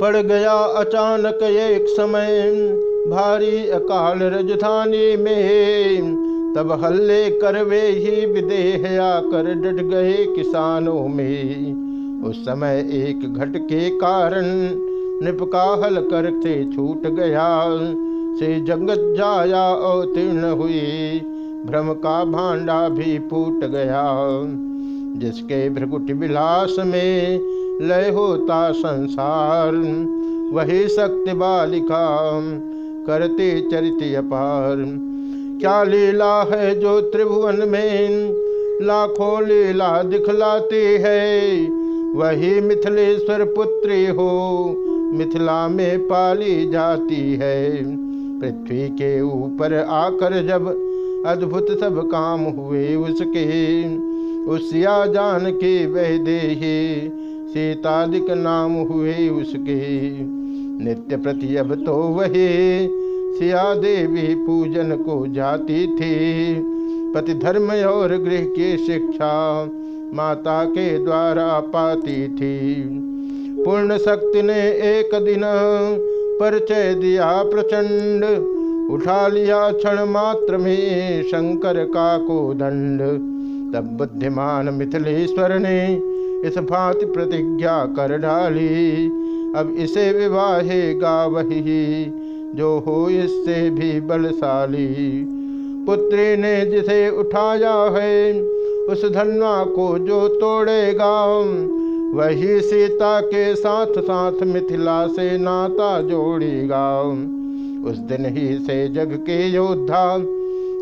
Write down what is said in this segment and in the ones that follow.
पड़ गया अचानक एक समय। भारी अकाल राजधानी में, तब हल्ले कर वे ही विदेह आकर डट गए किसानों में। उस समय एक घट के कारण निपका हल कर से छूट गया। से जगत जाया अवतीर्ण हुई, भ्रम का भांडा भी फूट गया। जिसके भ्रकुट विलास में लय होता संसार, वही शक्ति बालिका करते चरित अपार। क्या लीला है जो त्रिभुवन में लाखों लीला दिखलाती है? वही मिथिलेश्वर पुत्री हो, मिथिला में पाली जाती है। पृथ्वी के ऊपर आकर जब अद्भुत सब काम हुए, उसके उसिया जान के वह देहे सीतादिक नाम हुए उसके। नित्य प्रति अब तो वही सिया देवी पूजन को जाती थी। पति धर्म और गृह की शिक्षा माता के द्वारा पाती थी। पूर्ण शक्ति ने एक दिन परिचय दिया प्रचंड। उठा लिया क्षण मात्र में शंकर का को दंड। तब बुद्धिमान मिथिलेश्वर ने इस भांति प्रतिज्ञा कर डाली। अब इसे विवाहेगा वही जो हो इससे भी बलशाली। पुत्री ने जिसे उठाया है, उस धनवा को जो तोड़ेगा, वही सीता के साथ साथ मिथिला से नाता जोड़ेगा। उस दिन ही से जग के योद्धा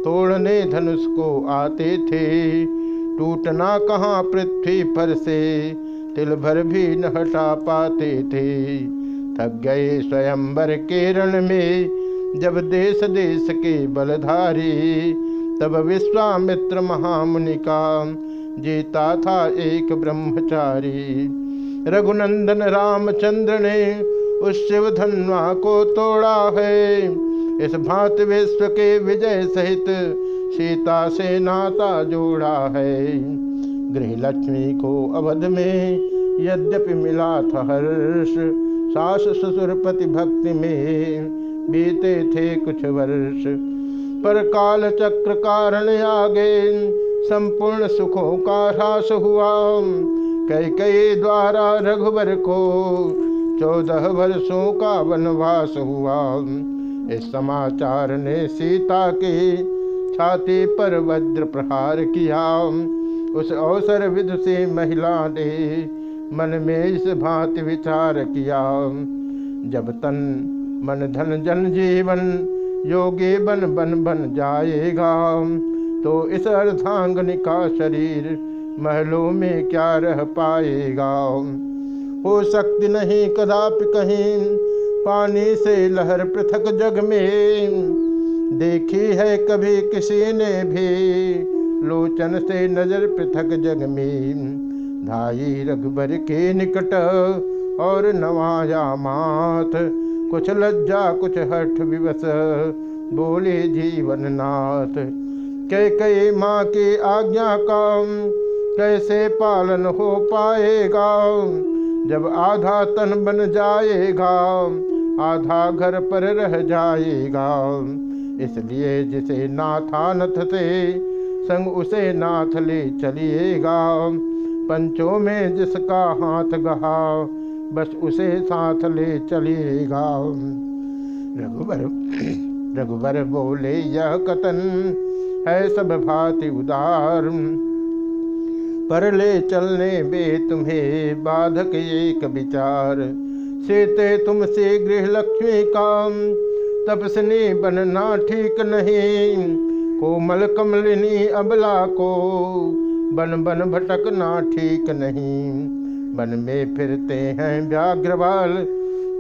तोड़ने धनुष को आते थे। टूटना कहाँ पृथ्वी पर से? तिल भर भी न हटा पाते थे। थक गए स्वयंवर केरण में, जब देश देश के बलधारी, तब विश्वामित्र महामुनि का जीता था एक ब्रह्मचारी। रघुनंदन रामचंद्र ने उस शिव धनवा को तोड़ा है। इस भांति विश्व के विजय सहित सीता से नाता जोड़ा है। गृह लक्ष्मी को अवध में यद्यपि मिला था हर्ष, सास ससुर पति भक्ति में बीते थे कुछ वर्ष। पर काल चक्र कारण आगे संपूर्ण सुखों का ह्रास हुआ। कई कई द्वारा रघुवर को चौदह वर्षों का वनवास हुआ। इस समाचार ने सीता के छाती पर वज्र प्रहार किया। उस अवसर विध से महिला ने मन में इस भांति विचार किया। जब तन, मन, धन, जन, जीवन, योगी बन बन बन जाएगा तो इस अर्धांगनी का शरीर महलों में क्या रह पाएगा? हो सकती नहीं कदापि कहीं पानी से लहर पृथक जग में देखी है कभी किसी ने भी। लोचन से नज़र पृथक जग में। धाई रघुबर के निकट और नवाया मात। कुछ लज्जा, कुछ हठ विवस बोले जीवन नाथ। कई कई माँ की आज्ञा का कैसे पालन हो पाएगा? जब आधा तन बन जाएगा आधा घर पर रह जाएगा। इसलिए जिसे नाथानथ से संग उसे नाथ ले चलिएगा। पंचों में जिसका हाथ गहा, बस उसे साथ ले चलिएगा। रघुबर रघुबर बोले, यह कथन है सब भांति उदार। पर ले चलने बे तुम्हें बाधक एक विचार। सीते तुमसे गृह लक्ष्मी काम तपस्नी बनना ठीक नहीं। कोमल कमलिनी अबला को बन बन भटकना ठीक नहीं। बन में फिरते हैं व्याघ्रवाल,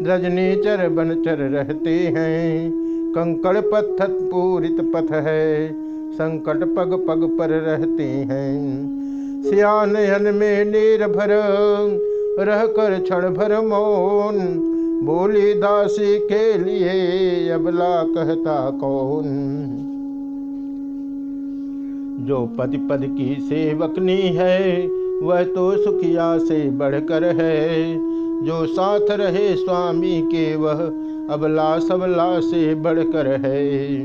रजनी चर बन चर रहते हैं। कंकड़ पत्थर पूरित पथ है, संकट पग पग पर रहते हैं। सियान में नीर भर रह कर क्षण भर मौन। बोली, दासी के लिए अबला कहता कौन? जो पति पद की सेवकनी है, वह तो सुखिया से बढ़कर है। जो साथ रहे स्वामी के, वह अबला सबला से बढ़कर है।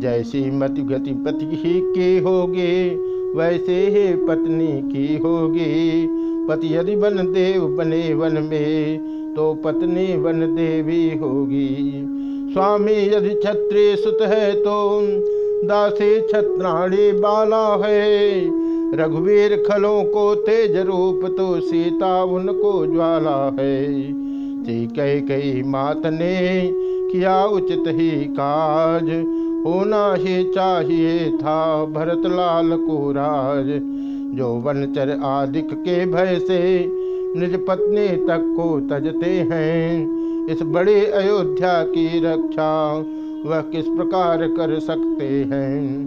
जैसी मति गति पति ही की होगी, वैसे ही पत्नी की होगी। पति यदि वन देव, बने वन में तो पत्नी वन देवी होगी। स्वामी यदि क्षत्रिय सुत है तो दासी छत्राणी बाला है। रघुवीर खलों को तेज रूप तो सीता उनको ज्वाला है। कई कई मात ने, किया उचित ही काज। होना ही चाहिए था भरत लाल को राज। जो वनचर आदिक के भय से निज पत्नी तक को तजते हैं। इस बड़े अयोध्या की रक्षा वह किस प्रकार कर सकते हैं?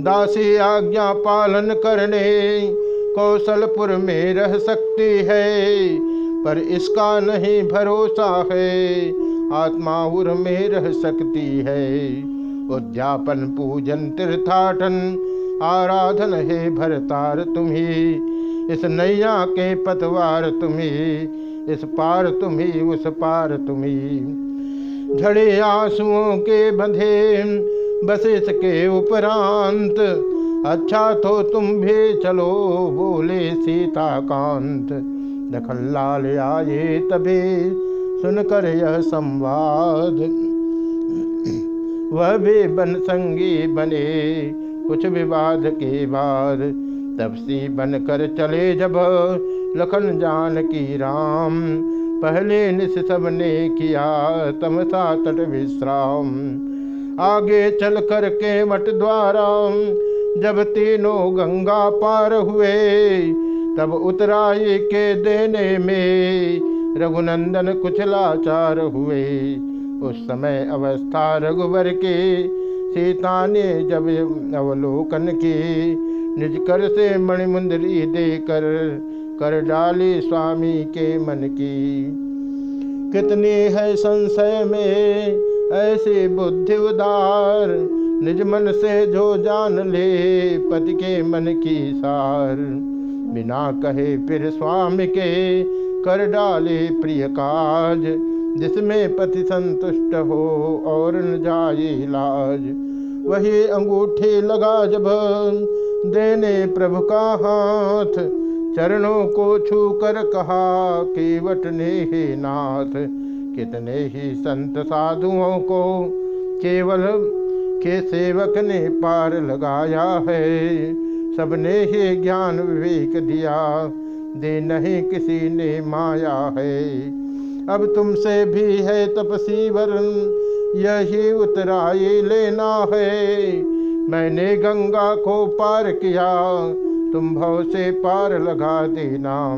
दासी आज्ञा पालन करने कौशलपुर में रह सकती है, पर इसका नहीं भरोसा है, आत्मा उर में रह सकती है। उद्यापन पूजन तीर्थाटन आराधन है भरतार तुम्ही। इस नैया के पतवार तुम्ही, इस पार तुम्ही, उस पार तुम्ही। झड़े आंसुओं के बंधे, बस इसके उपरांत। अच्छा तो तुम भी चलो, बोले सीता कांत दखन लाल आए तभी सुनकर यह संवाद। वह भी बन संगी बने कुछ विवाद के बाद तब सी बन कर चले जब लखन जान की राम। पहले निस सबने किया तमसा तट विश्राम। आगे चल कर के मठ द्वारा जब तीनों गंगा पार हुए, तब उतराई के देने में रघुनंदन कुछ लाचार हुए। उस समय अवस्था रघुवर के सीता ने जब अवलोकन की, निज कर से मणिमुंदरी देकर कर डाली स्वामी के मन की। कितनी है संशय में ऐसी बुद्धि उदार, निज मन से जो जान ले पति के मन की सार। बिना कहे फिर स्वामी के कर डाले प्रिय काज जिसमें पति संतुष्ट हो और न जाए लाज वही अंगूठी लगा जब देने प्रभु का हाथ, चरणों को छू कर कहा, केवट ने ही नाथ, कितने ही संत साधुओं को केवल के सेवक ने पार लगाया है। सबने ही ज्ञान विवेक दिया, दे नहीं किसी ने माया है। अब तुमसे भी है तपसी वरण यही उतराई लेना है। मैंने गंगा को पार किया, तुम भव से पार लगा देना।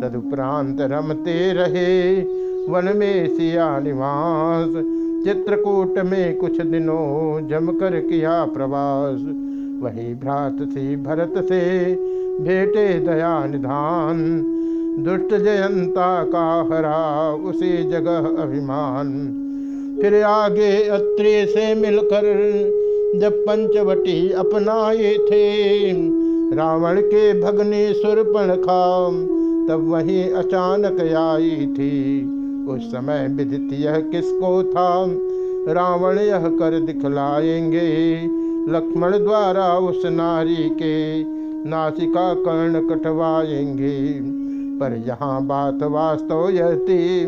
तदुपरांत रमते रहे, वन में सिया निवास। चित्रकूट में कुछ दिनों जमकर किया प्रवास। वही भ्रात सी भरत से भेटे दया निधान। दुष्ट जयंता का हरा उसी जगह अभिमान। फिर आगे अत्रि से मिलकर जब पंचवटी अपनाए थे, रावण के भगनी सुरपण खाम, तब वही अचानक आई थी। उस समय विदित यह किसको था? रावण यह कर दिखलाएँगे। लक्ष्मण द्वारा उस नारी के नासिका कर्ण कटवाएँगे। पर यहाँ बात वास्तव यह थी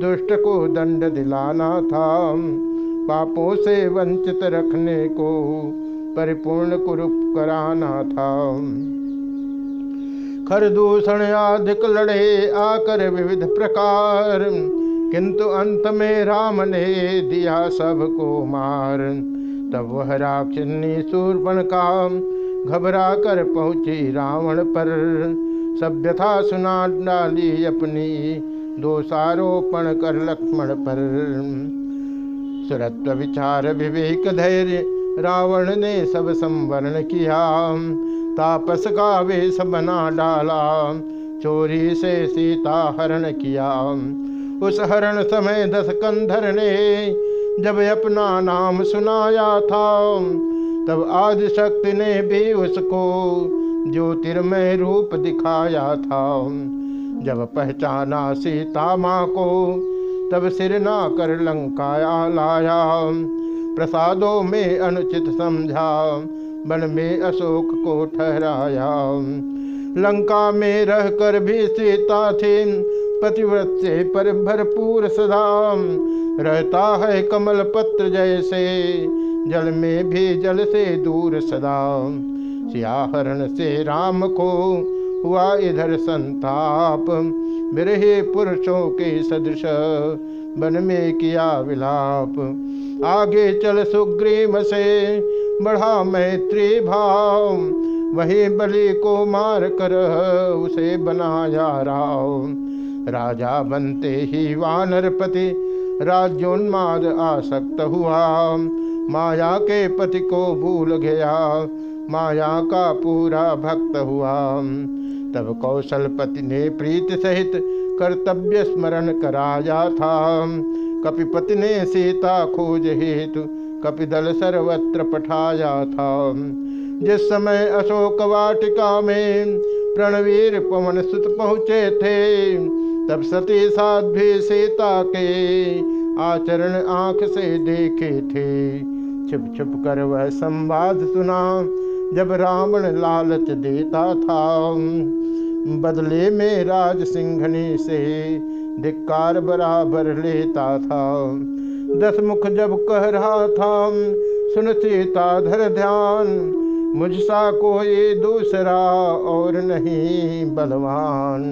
दुष्ट को दंड दिलाना था। पापों से वंचित रखने को परिपूर्ण कुरूप कराना था। खरदूषण अधिक लड़े आकर विविध प्रकार, किंतु अंत में राम ने दिया सबको मार। तब वह राक्षनी सूर्पण का घबरा कर पहुँची रावण पर। सभ्यता सुना डाली अपनी, दोषारोपण कर लक्ष्मण पर। सुरत्व विचार विवेक धैर्य, रावण ने सब संवरण किया। तापस का वेश बना डाला, चोरी से सीता हरण किया। उस हरण समय दस कंधर ने जब अपना नाम सुनाया था, तब आदि शक्ति ने भी उसको ज्योतिर्मय रूप दिखाया था। जब पहचाना सीता माँ को, तब सिर ना कर लंकाया लाया। प्रसादों में अनुचित समझा वन में अशोक को ठहराया। लंका में रहकर भी सीता थी, पतिव्रत से पर भरपूर सदा। रहता है कमल पत्र जैसे, जल में भी जल से दूर सदा। सियाहरण से राम को हुआ इधर संताप। बिरहे पुरुषों के सदृश वन में किया विलाप। आगे चल सुग्रीम से बढ़ा मैत्री भाव। वही बलि को मार कर उसे बनाया राव। राजा बनते ही वानरपति राज्योन्माद आसक्त हुआ। माया के पति को भूल गया। माया का पूरा भक्त हुआ। तब कौशलपति ने प्रीत सहित कर्तव्य स्मरण कराया था। कपिपति ने सीता खोज हेतु कपिदल सर्वत्र पठाया था। जिस समय अशोक वाटिका में प्रणवीर पवन सुत पहुँचे थे, तब सती साध भी सीता के आचरण आँख से देखे थे। छुप छुप कर वह संवाद सुना। जब रावण लालच देता था, बदले में राज सिंघनी से धिक्कार बराबर लेता था। दस मुख जब कह रहा था, सुन सीता, धर ध्यान, मुझसा कोई दूसरा और नहीं बलवान।